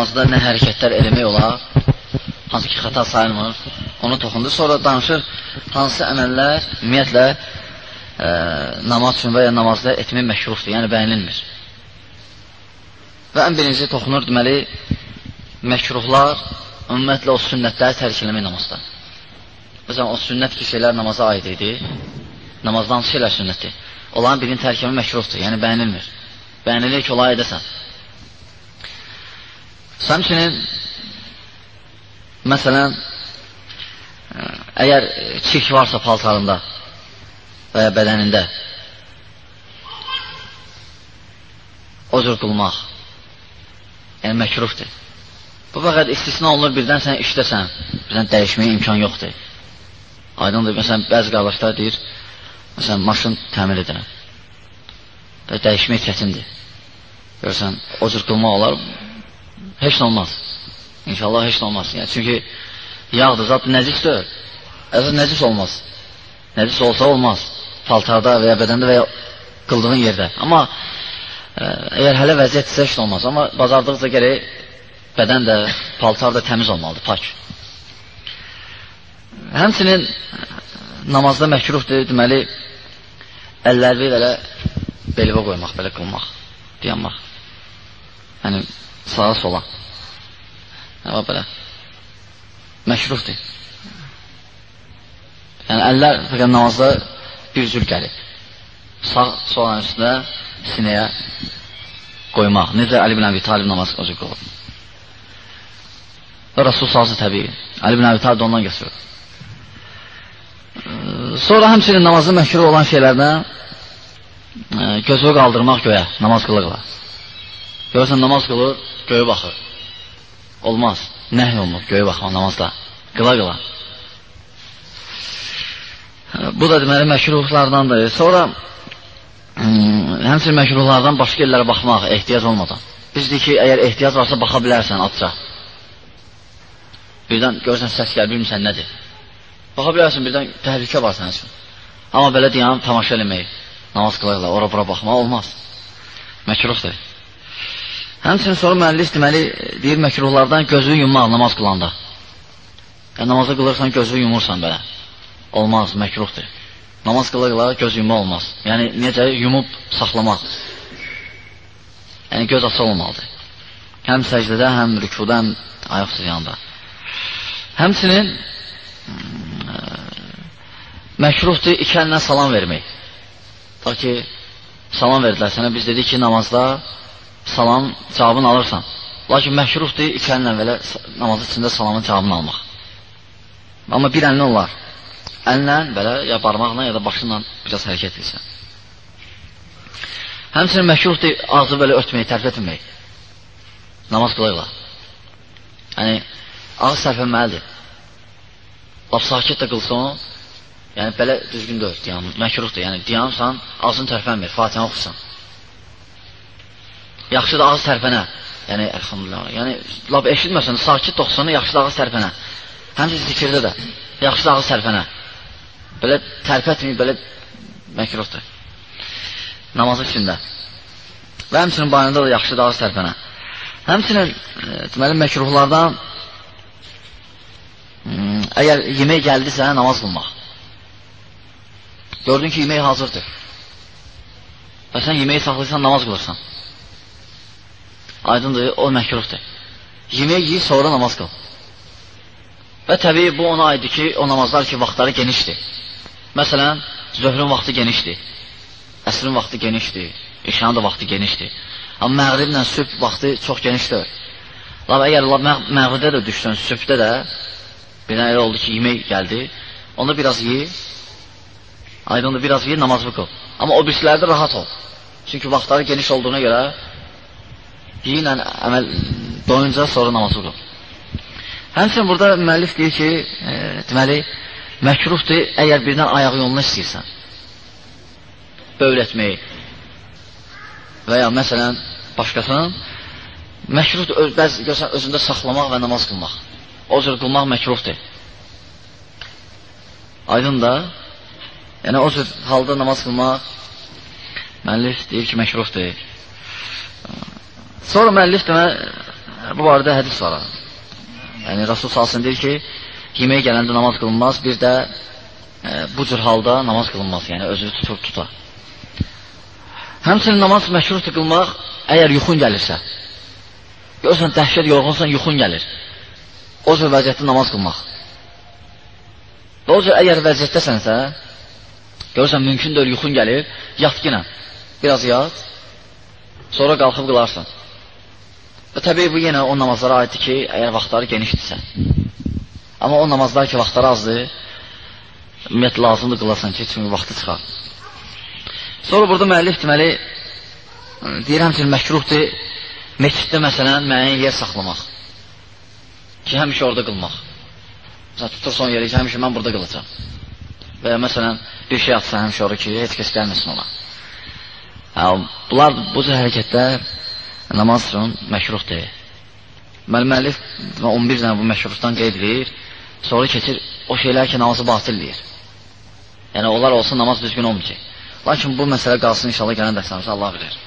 namazda nə hərəkətlər eləmək olar, hansı ki, xəta sayılmır, onu toxundu. Sonra danışır, hansı əməllər ümumiyyətlə ə, namaz üçün və ya namazda etmək məşruhdur, yəni bəyənilmir. Və ən birinci toxunur, deməli, məkruhlar ümumiyyətlə o sünnətləri tərk eləmək namazda. Məsələn, o sünnət ki, şeylər namaza aid idi, namazdan şeylər sünnətdir. Onların birinin tərk eləmək məkruhdur, yəni bəyənilmir. Bəyənilir ki, ola edəsən. Səmçinin məsələn əgər çirk varsa paltarında və ya bədənində o cür qılmaq yəni məkruhdur. Bu fəqət istisna olunur birdən sən işləsən, birdən dəyişməyə imkan yoxdur. Aydındır, məsələn, bəzi qardaşlar deyir, məsələn, maşın təmir edirəm və dəyişmək çətindir. Görürsən, o cür qılmaq olar, heç nə olmaz. İnşallah heç nə olmaz. Yəni, çünki yağdır, zat nəcis deyil. Əsas nəcis olmaz. Nəcis olsa olmaz. Paltarda və ya bədəndə və ya qıldığın yerdə. Amma ə, e, əgər hələ vəziyyət isə heç nə olmaz. Amma bazardıqca gərək bədən də, paltar da təmiz olmalıdır, pak. Həmçinin namazda məkruhdur, deməli, əlləri belə belivə qoymaq, belə qılmaq, dayanmaq. Yəni, sağa sola. Nə var belə? Məkruhdur. Yəni, əllər fəqət namazda bir cür gəlib. Sağ solanın üstünə sinəyə qoymaq. Necə Əli bin Əbi Talib namaz o cür qılıb. Və Rasul sazı təbii. Əli bin Əbi Talib ondan götürür. Sonra həmçinin namazın məhkuru olan şeylərdən gözü qaldırmaq göyə, namaz qılıqla. Görürsən, namaz qılır, göyə baxır. Olmaz. Nəhy olunub göyə baxma namazda. Qıla qıla. Bu da deməli məkruhlardandır. Sonra həmçinin məkruhlardan başqa yerlərə baxmaq ehtiyac olmadan. Biz deyik ki, əgər ehtiyac varsa baxa bilərsən atça. Birdən görürsən səs gəlir, bilmirsən nədir. Baxa bilərsən, birdən təhlükə var sənin üçün. Amma belə deyəm, tamaşa eləmək, namaz qılaqla, ora-bura baxmaq olmaz. Məkruhdur. Həmçinin sonra müəllif deməli deyir məkruhlardan gözü yummaq namaz qılanda. Yəni namazı qılırsan gözü yumursan belə. Olmaz, məkruhdur. Namaz qılırla göz yumma olmaz. Yəni necə yumub saxlamaq. Yəni göz açıq olmalıdır. Həm səcdədə, həm rükuda, həm ayaq yanında. Həmçinin məkruhdur iki əlinə salam vermək. Ta ki, salam verdilər sənə, biz dedik ki, namazda salam cavabını alırsan. Lakin məhruhdur iki əllə belə namazı içində salamın cavabını almaq. Amma bir əllə olar. Əllə belə ya barmaqla ya da başınla biraz hərəkət etsən. Həmçinin məhruhdur ağzı belə örtmək, tərf etmək. Namaz qılırlar. Yəni, ağız tərpənməlidir. Laf sakit də qılsın, yəni belə düzgün deyil, deyəm, məkruhdur. Yəni, deyəmsən, ağzını tərpənmir, Fatihə oxusan. Yaxşıdır ağız tərpənə. Yəni, əlhamdülillah. Yəni, lab eşitməsən, sakit toxsana, yaxşıdır ağız tərpənə. Həmçə zikirdə də, yaxşıdır ağız tərpənə. Belə tərpətməyib, belə məkruhdur. Namazı içində. Və həmçinin bayında da yaxşıdır ağız tərpənə. Həmçinin, e, deməli, məkruhlardan hmm, əgər yemək gəldisə, namaz qılmaq. Gördün ki, yemək hazırdır. Və sən yeməyi saxlayırsan, namaz qılırsan. Aydındır, o məkruhdur. Yemək yiyir, sonra namaz qıl. Və təbii bu ona aiddir ki, o namazlar ki, vaxtları genişdir. Məsələn, zöhrün vaxtı genişdir. Əsrin vaxtı genişdir. İşanın da vaxtı genişdir. Amma məğriblə sübh vaxtı çox genişdir. Lab, əgər məğribdə də düşsən, sübhdə də birdən elə oldu ki, yemək gəldi, onda biraz yeyi, aydındır, biraz yeyi, namazı qıl. Amma o birisilərdə rahat ol. Çünki vaxtları geniş olduğuna görə dinlə əməl doyunca sonra namazı qıl. Həmçinin burada müəllif deyir ki, e, deməli, məkruhdur əgər birdən ayağı yolunu istəyirsən. Övrətmək və ya məsələn başqasının məkruhdur öz, bəzi görsən özündə saxlamaq və namaz qılmaq. O cür qılmaq məkruhdur. Aydın da, yəni o cür halda namaz qılmaq müəllif deyir ki, məkruhdur. Sonra müəllif demə Bu barədə hədis var. Yəni Rasul salsın deyir ki, yeməyə gələndə namaz qılınmaz, bir də e, bu cür halda namaz qılınmaz, yəni özünü tutur tuta. Həmçinin namaz məşruhdur qılmaq əgər yuxun gəlirsə. Görürsən dəhşət yorğunsan, yuxun gəlir. O cür vəziyyətdə namaz qılmaq. Və o cür əgər vəziyyətdəsənsə, görürsən mümkün deyil yuxun gəlir, yat yenə. Biraz yat, sonra qalxıb qılarsan. Və təbii bu yenə o namazlara aiddir ki, əgər vaxtları genişdirsə. Amma o namazlar ki, vaxtları azdır, ümumiyyətlə lazımdır qılasan ki, çünki vaxtı çıxar. Sonra burada müəllif deməli deyir həmçinin məkruhdur məsciddə məsələn müəyyən yer saxlamaq. Ki, həmişə orada qılmaq. Məsələn, tutur son yeri ki, həmişə mən burada qılacam. Və ya məsələn, bir şey atsan həmişə orada ki, heç kəs gəlməsin ona. Hə, bunlar, bu cür hərəkətlər namaz üçün məşruhdur. Müəllif 11 dənə bu məşruhdan qeyd edir. Sonra keçir o şeylər ki, namazı batilləyir. Yəni onlar olsa namaz düzgün olmayacaq. Lakin bu məsələ qalsın inşallah gələn dərslərimizdə Allah bilir.